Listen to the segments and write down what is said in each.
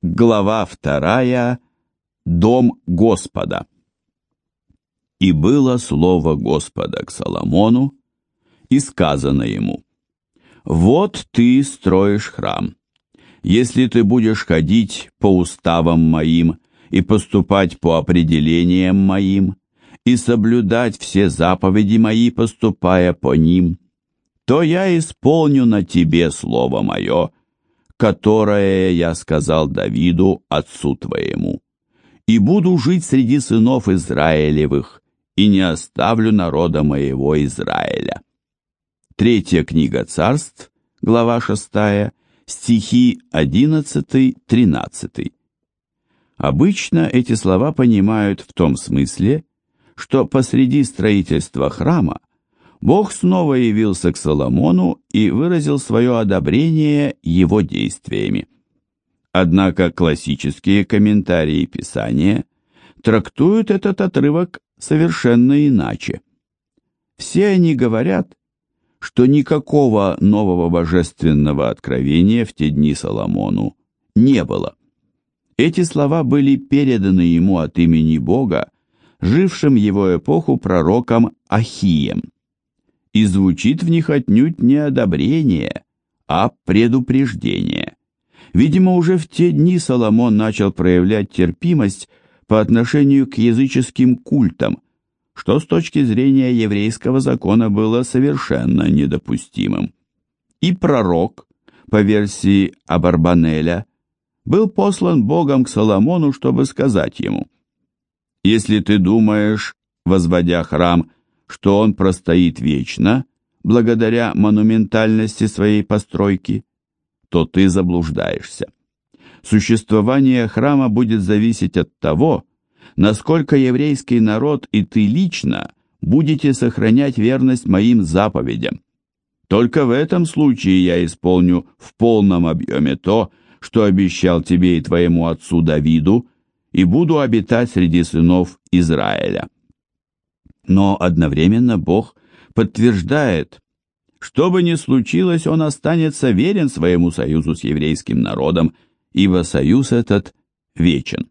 Глава вторая. Дом Господа. И было слово Господа к Соломону, и сказано ему, «Вот ты строишь храм. Если ты будешь ходить по уставам моим и поступать по определениям моим, и соблюдать все заповеди мои, поступая по ним, то я исполню на тебе слово мое, которое я сказал Давиду, отцу твоему, и буду жить среди сынов Израилевых, и не оставлю народа моего Израиля. Третья книга царств, глава 6, стихи 11-13. Обычно эти слова понимают в том смысле, что посреди строительства храма Бог снова явился к Соломону и выразил свое одобрение его действиями. Однако классические комментарии Писания трактуют этот отрывок совершенно иначе. Все они говорят, что никакого нового божественного откровения в те дни Соломону не было. Эти слова были переданы ему от имени Бога, жившим его эпоху пророком Ахием и звучит в них отнюдь не одобрение, а предупреждение. Видимо, уже в те дни Соломон начал проявлять терпимость по отношению к языческим культам, что с точки зрения еврейского закона было совершенно недопустимым. И пророк, по версии Абарбанеля, был послан Богом к Соломону, чтобы сказать ему, «Если ты думаешь, возводя храм, что он простоит вечно, благодаря монументальности своей постройки, то ты заблуждаешься. Существование храма будет зависеть от того, насколько еврейский народ и ты лично будете сохранять верность моим заповедям. Только в этом случае я исполню в полном объеме то, что обещал тебе и твоему отцу Давиду, и буду обитать среди сынов Израиля но одновременно Бог подтверждает, что бы ни случилось, он останется верен своему союзу с еврейским народом, ибо союз этот вечен.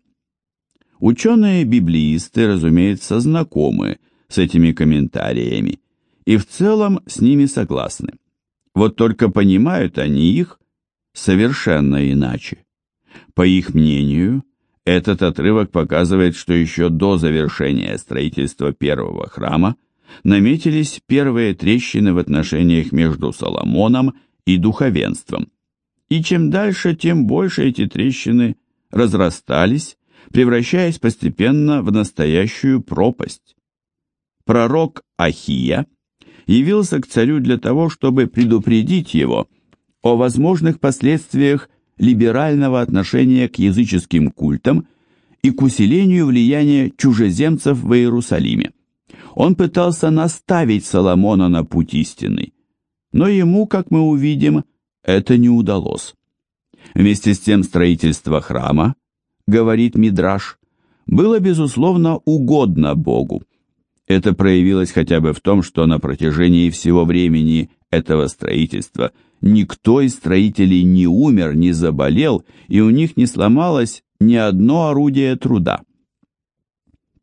Ученые-библеисты, разумеется, знакомы с этими комментариями и в целом с ними согласны. Вот только понимают они их совершенно иначе. По их мнению, этот отрывок показывает, что еще до завершения строительства первого храма наметились первые трещины в отношениях между Соломоном и духовенством. И чем дальше, тем больше эти трещины разрастались, превращаясь постепенно в настоящую пропасть. Пророк Ахия явился к царю для того, чтобы предупредить его о возможных последствиях либерального отношения к языческим культам и к усилению влияния чужеземцев в Иерусалиме. Он пытался наставить Соломона на путь истинный, но ему, как мы увидим, это не удалось. Вместе с тем строительство храма, говорит Мидраш, было, безусловно, угодно Богу. Это проявилось хотя бы в том, что на протяжении всего времени этого строительства – никто из строителей не умер, не заболел, и у них не сломалось ни одно орудие труда.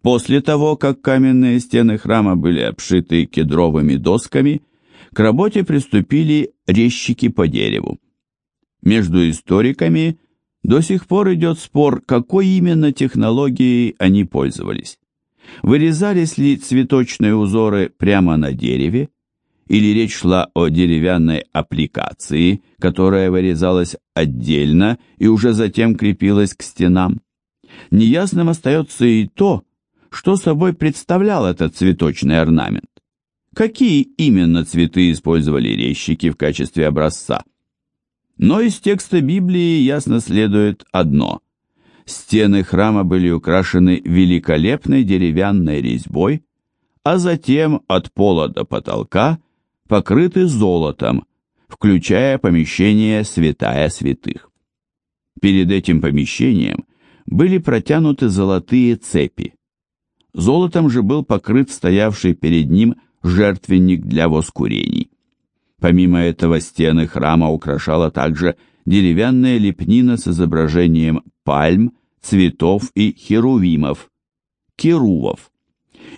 После того, как каменные стены храма были обшиты кедровыми досками, к работе приступили резчики по дереву. Между историками до сих пор идет спор, какой именно технологией они пользовались. Вырезались ли цветочные узоры прямо на дереве, или речь шла о деревянной аппликации, которая вырезалась отдельно и уже затем крепилась к стенам. Неясным остается и то, что собой представлял этот цветочный орнамент. Какие именно цветы использовали резчики в качестве образца? Но из текста Библии ясно следует одно. Стены храма были украшены великолепной деревянной резьбой, а затем от пола до потолка покрыты золотом, включая помещение святая святых. Перед этим помещением были протянуты золотые цепи. Золотом же был покрыт стоявший перед ним жертвенник для воскурений. Помимо этого стены храма украшала также деревянная лепнина с изображением пальм, цветов и херувимов, керувов.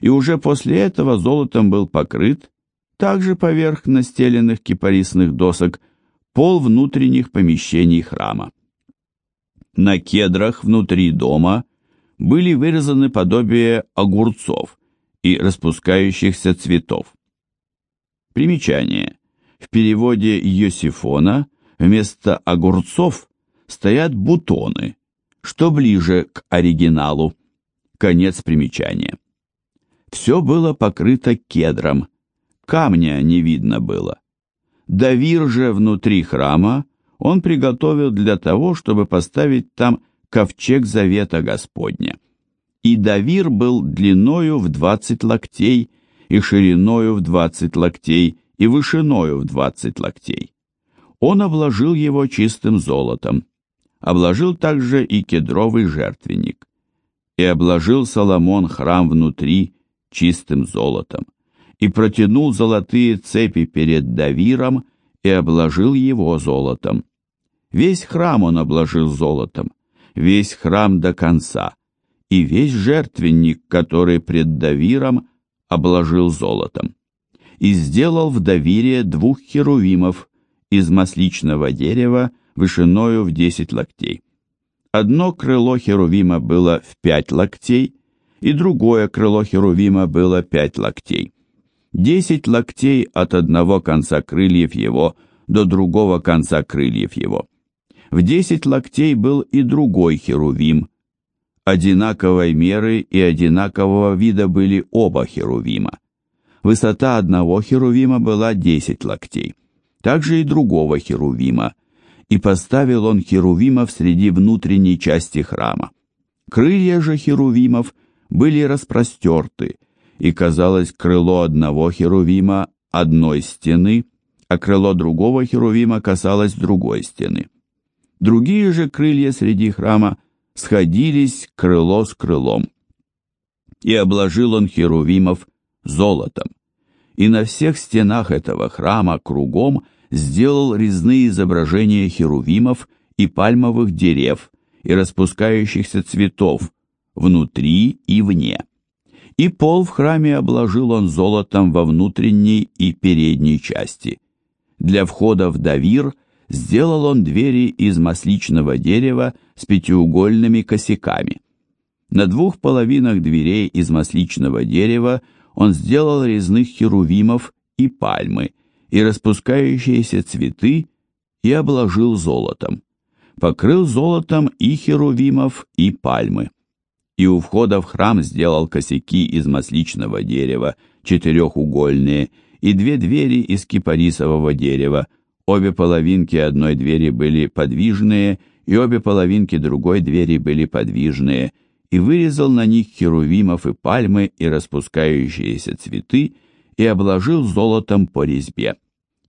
И уже после этого золотом был покрыт, также поверх настеленных кипарисных досок, пол внутренних помещений храма. На кедрах внутри дома были вырезаны подобие огурцов и распускающихся цветов. Примечание. В переводе Йосифона вместо огурцов стоят бутоны, что ближе к оригиналу. Конец примечания. Все было покрыто кедром, камня не видно было. Давир же внутри храма он приготовил для того, чтобы поставить там ковчег завета Господня. И Давир был длиною в двадцать локтей, и шириною в двадцать локтей, и вышиною в двадцать локтей. Он обложил его чистым золотом, обложил также и кедровый жертвенник. И обложил Соломон храм внутри чистым золотом, и протянул золотые цепи перед Давиром, и обложил его золотом. Весь храм он обложил золотом, весь храм до конца, и весь жертвенник, который пред Давиром, обложил золотом. И сделал в Давире двух херувимов из масличного дерева вышиною в десять локтей. Одно крыло херувима было в пять локтей, и другое крыло херувима было пять локтей. Десять локтей от одного конца крыльев его до другого конца крыльев его. В десять локтей был и другой херувим. Одинаковой меры и одинакового вида были оба херувима. Высота одного херувима была десять локтей, также и другого херувима, и поставил он херувимов среди внутренней части храма. Крылья же херувимов были распростерты, и казалось крыло одного херувима одной стены, а крыло другого херувима касалось другой стены. Другие же крылья среди храма сходились крыло с крылом. И обложил он херувимов золотом. И на всех стенах этого храма кругом сделал резные изображения херувимов и пальмовых дерев и распускающихся цветов внутри и вне. И пол в храме обложил он золотом во внутренней и передней части. Для входа в Давир – сделал он двери из масличного дерева с пятиугольными косяками. На двух половинах дверей из масличного дерева он сделал резных херувимов и пальмы, и распускающиеся цветы, и обложил золотом. Покрыл золотом и херувимов, и пальмы. И у входа в храм сделал косяки из масличного дерева, четырехугольные, и две двери из кипарисового дерева, Обе половинки одной двери были подвижные, и обе половинки другой двери были подвижные, и вырезал на них херувимов и пальмы и распускающиеся цветы, и обложил золотом по резьбе,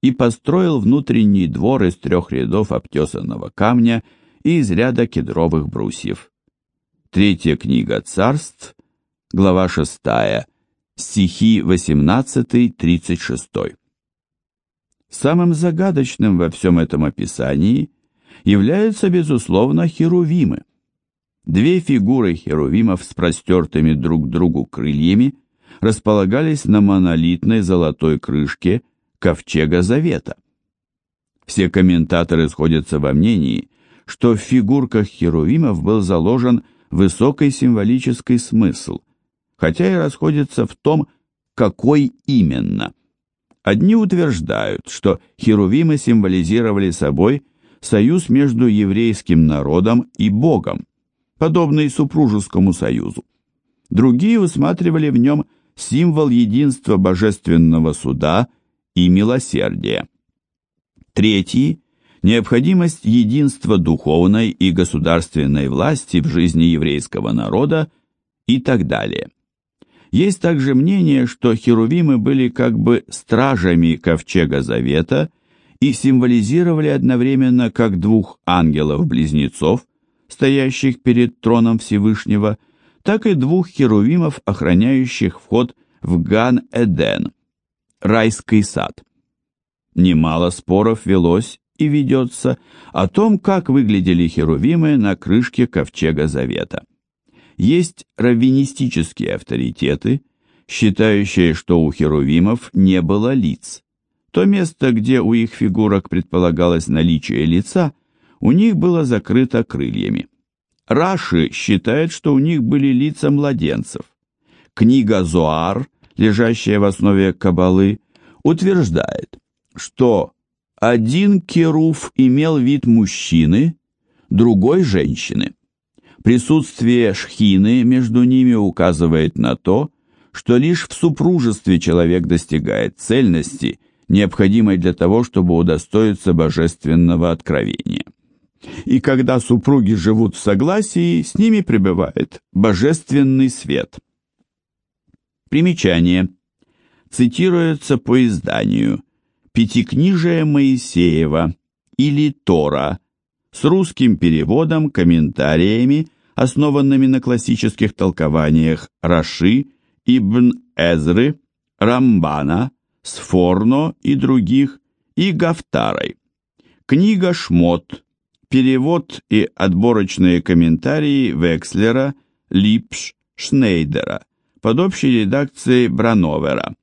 и построил внутренний двор из трех рядов обтесанного камня и из ряда кедровых брусьев. Третья книга царств, глава 6, стихи 18-36. Самым загадочным во всем этом описании являются, безусловно, херувимы. Две фигуры херувимов с простертыми друг к другу крыльями располагались на монолитной золотой крышке ковчега Завета. Все комментаторы сходятся во мнении, что в фигурках херувимов был заложен высокий символический смысл, хотя и расходятся в том, какой именно. Одни утверждают, что херувимы символизировали собой союз между еврейским народом и Богом, подобный супружескому союзу. Другие усматривали в нем символ единства божественного суда и милосердия. Третьи – необходимость единства духовной и государственной власти в жизни еврейского народа и так далее. Есть также мнение, что херувимы были как бы стражами ковчега Завета и символизировали одновременно как двух ангелов-близнецов, стоящих перед троном Всевышнего, так и двух херувимов, охраняющих вход в Ган-Эден, райский сад. Немало споров велось и ведется о том, как выглядели херувимы на крышке ковчега Завета. Есть раввинистические авторитеты, считающие, что у херувимов не было лиц. То место, где у их фигурок предполагалось наличие лица, у них было закрыто крыльями. Раши считает, что у них были лица младенцев. Книга Зоар, лежащая в основе Кабалы, утверждает, что один керув имел вид мужчины, другой – женщины. Присутствие шхины между ними указывает на то, что лишь в супружестве человек достигает цельности, необходимой для того, чтобы удостоиться божественного откровения. И когда супруги живут в согласии, с ними пребывает божественный свет. Примечание. Цитируется по изданию Пятикнижие Моисеева или Тора с русским переводом, комментариями, основанными на классических толкованиях Раши, Ибн Эзры, Рамбана, Сфорно и других, и Гафтарой. Книга «Шмот», перевод и отборочные комментарии Векслера, Липш, Шнейдера, под общей редакцией Брановера.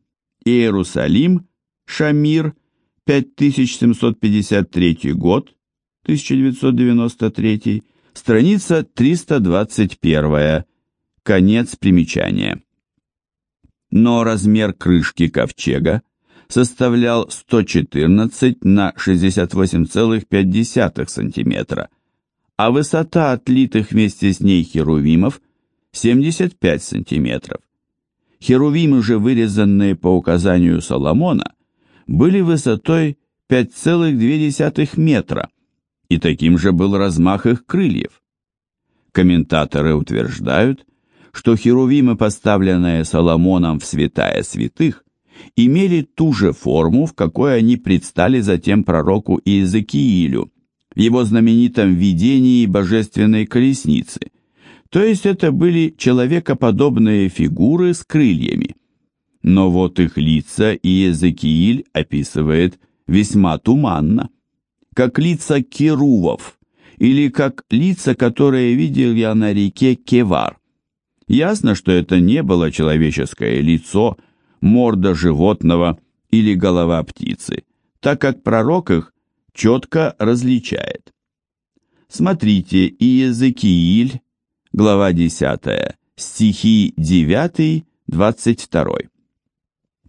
Иерусалим, Шамир, 5753 год, 1993, страница 321, конец примечания. Но размер крышки ковчега составлял 114 на 68,5 см, а высота отлитых вместе с ней херувимов 75 см. Херувимы же, вырезанные по указанию Соломона, были высотой 5,2 метра, и таким же был размах их крыльев. Комментаторы утверждают, что херувимы, поставленные Соломоном в святая святых, имели ту же форму, в какой они предстали затем пророку Иезекиилю, в его знаменитом видении божественной колесницы, то есть это были человекоподобные фигуры с крыльями. Но вот их лица Иезекииль описывает весьма туманно, как лица керувов, или как лица, которые видел я на реке Кевар. Ясно, что это не было человеческое лицо, морда животного или голова птицы, так как пророк их четко различает. Смотрите, Иезекииль, глава 10, стихи 9, 22.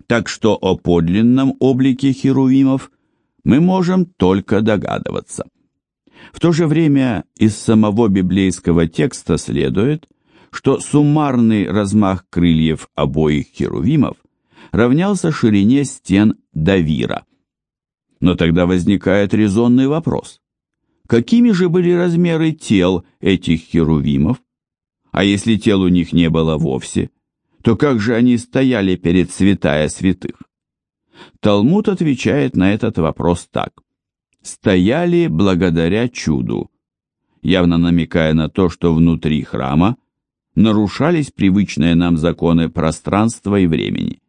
Так что о подлинном облике херувимов мы можем только догадываться. В то же время из самого библейского текста следует, что суммарный размах крыльев обоих херувимов равнялся ширине стен Давира. Но тогда возникает резонный вопрос. Какими же были размеры тел этих херувимов? А если тел у них не было вовсе, то как же они стояли перед святая святых? Талмуд отвечает на этот вопрос так. «Стояли благодаря чуду», явно намекая на то, что внутри храма нарушались привычные нам законы пространства и времени.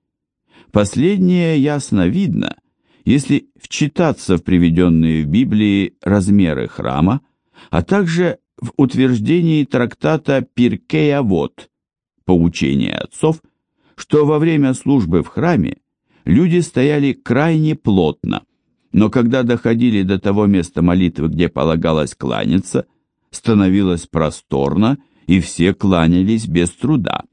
Последнее ясно видно, если вчитаться в приведенные в Библии размеры храма, а также в утверждении трактата Пиркея Вот, поучение отцов, что во время службы в храме люди стояли крайне плотно, но когда доходили до того места молитвы, где полагалось кланяться, становилось просторно, и все кланялись без труда.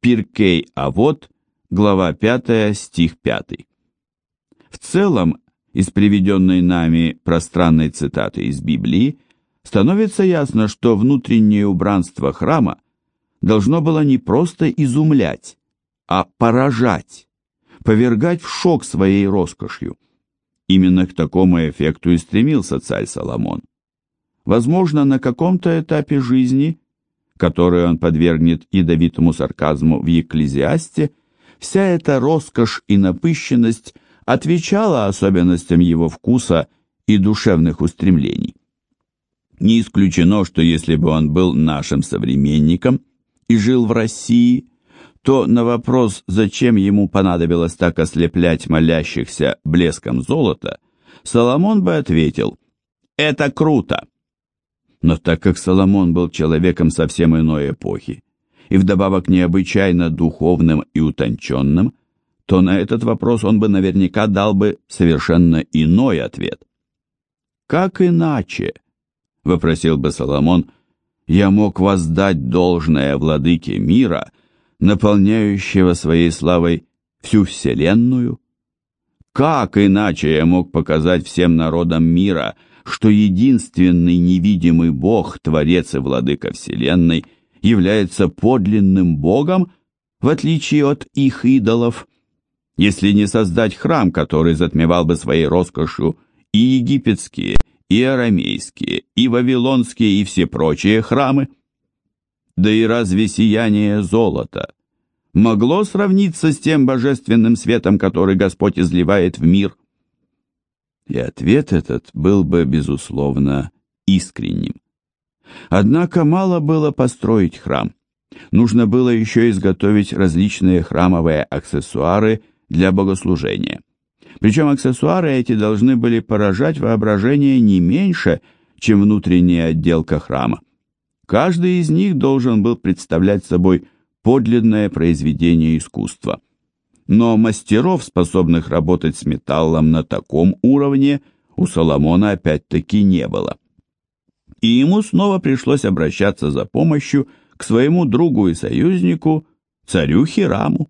Пиркей А вот, глава 5, стих 5. В целом, из приведенной нами пространной цитаты из Библии, становится ясно, что внутреннее убранство храма должно было не просто изумлять, а поражать повергать в шок своей роскошью. Именно к такому эффекту и стремился царь Соломон. Возможно, на каком-то этапе жизни, который он подвергнет ядовитому сарказму в Екклезиасте, вся эта роскошь и напыщенность отвечала особенностям его вкуса и душевных устремлений. Не исключено, что если бы он был нашим современником и жил в России, то на вопрос, зачем ему понадобилось так ослеплять молящихся блеском золота, Соломон бы ответил «Это круто!». Но так как Соломон был человеком совсем иной эпохи, и вдобавок необычайно духовным и утонченным, то на этот вопрос он бы наверняка дал бы совершенно иной ответ. «Как иначе?» — вопросил бы Соломон, — «я мог воздать должное владыке мира, наполняющего своей славой всю вселенную? Как иначе я мог показать всем народам мира, что единственный невидимый Бог, Творец и Владыка Вселенной, является подлинным Богом, в отличие от их идолов?» если не создать храм, который затмевал бы своей роскошью и египетские, и арамейские, и вавилонские, и все прочие храмы? Да и разве сияние золота могло сравниться с тем божественным светом, который Господь изливает в мир? И ответ этот был бы, безусловно, искренним. Однако мало было построить храм. Нужно было еще изготовить различные храмовые аксессуары для богослужения. Причем аксессуары эти должны были поражать воображение не меньше, чем внутренняя отделка храма. Каждый из них должен был представлять собой подлинное произведение искусства. Но мастеров, способных работать с металлом на таком уровне, у Соломона опять-таки не было. И ему снова пришлось обращаться за помощью к своему другу и союзнику, царю Хираму.